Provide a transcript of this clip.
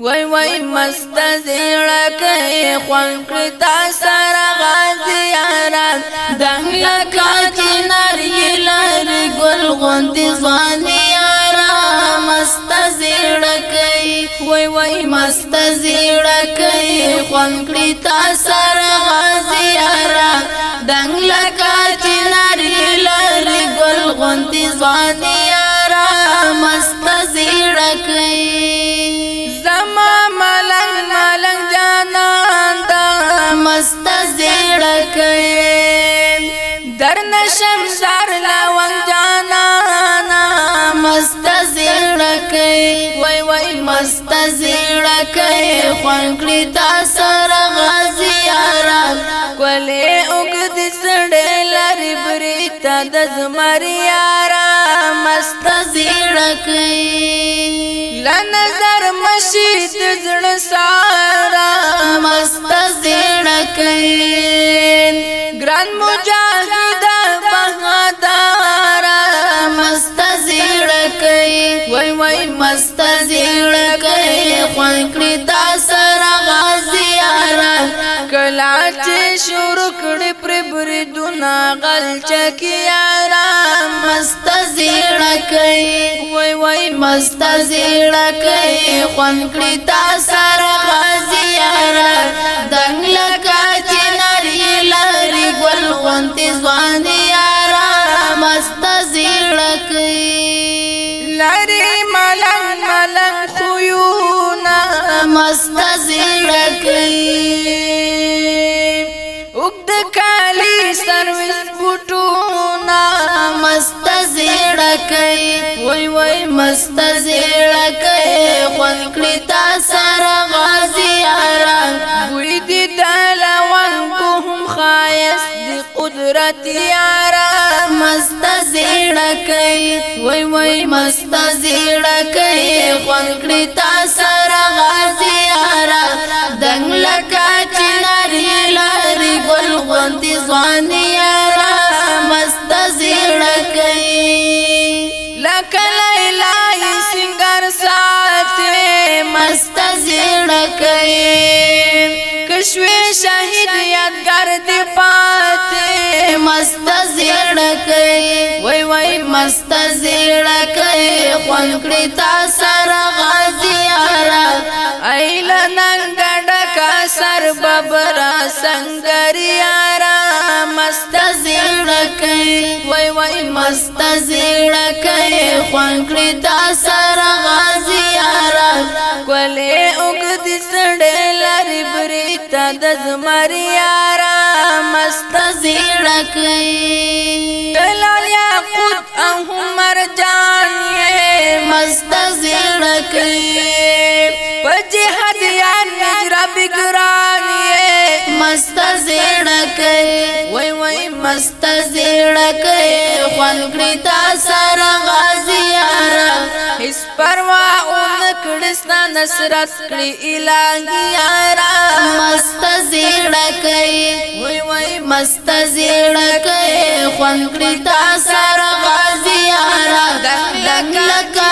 وای وای مست زیړه کوي خوان کړ تا سره غازیاران دهلا کا چنار یلار ګل غوندي ځانیارا مست زیړه کوي وای وای مست زیړه کوي خوان کړ تا سره غازیاران دهلا کا چنار یلار ګل غوندي ځانیارا مست زیړه کوي کړې در نشم زار لا وان جانا مستزړ کړې وای وای مستزړ کړې خوان کړې تا سره غزياران کولې اوګد سړې لارې برې تا د زمریارا مستزړ کړې لا نظر مشید زړه سارا مست زړه کړې جان مجاهد بهادار مستزیړ کوي وای وای مستزیړ کوي خوان کړی دا سره غازیارا کلا چې شروع کړی پر بریدونا غل چکیارا مستزیړ کوي وای وای مستزیړ کوي خوان کړی دا سره غازیارا دنګ لري ملنګ ملنګ خویونه مست زړکی وګد کالی سرویس بوټونه مست زړکی وای وای مست زړکی خوان کړی تا سره غازی اران وې دې دلوان کو هم خایس دی قدرت یارا مست زیړکې وای وای مست زیړکې خوان کړی تا سره غازی آرا دنګ لکا چناری لاري ګل غونتی ځوان یارا مست زیړکې لکه لیلا سنگر ساتي مست زیړکې شوی شهید یادگار دی پاتې مست زړه کوي مست زړه کوي خون کړی تا سره غازی آرا ایل نن ګډ کا سر ببرا سنگری آرا مست زړه کوي وای وای مست زړه کوي خون کړی تا سره غازی آرا کولې وګد سړې لری بری تا د زمری آرا مست زړه کوي کړي وای وای مست زړه کړي خلګړي تا سره غازیارا هیڅ پروا اون کړسنا نصرت کړي الہی یارا مست زړه کړي وای وای مست زړه کړي خلګړي تا سره غازیارا دنګ لکه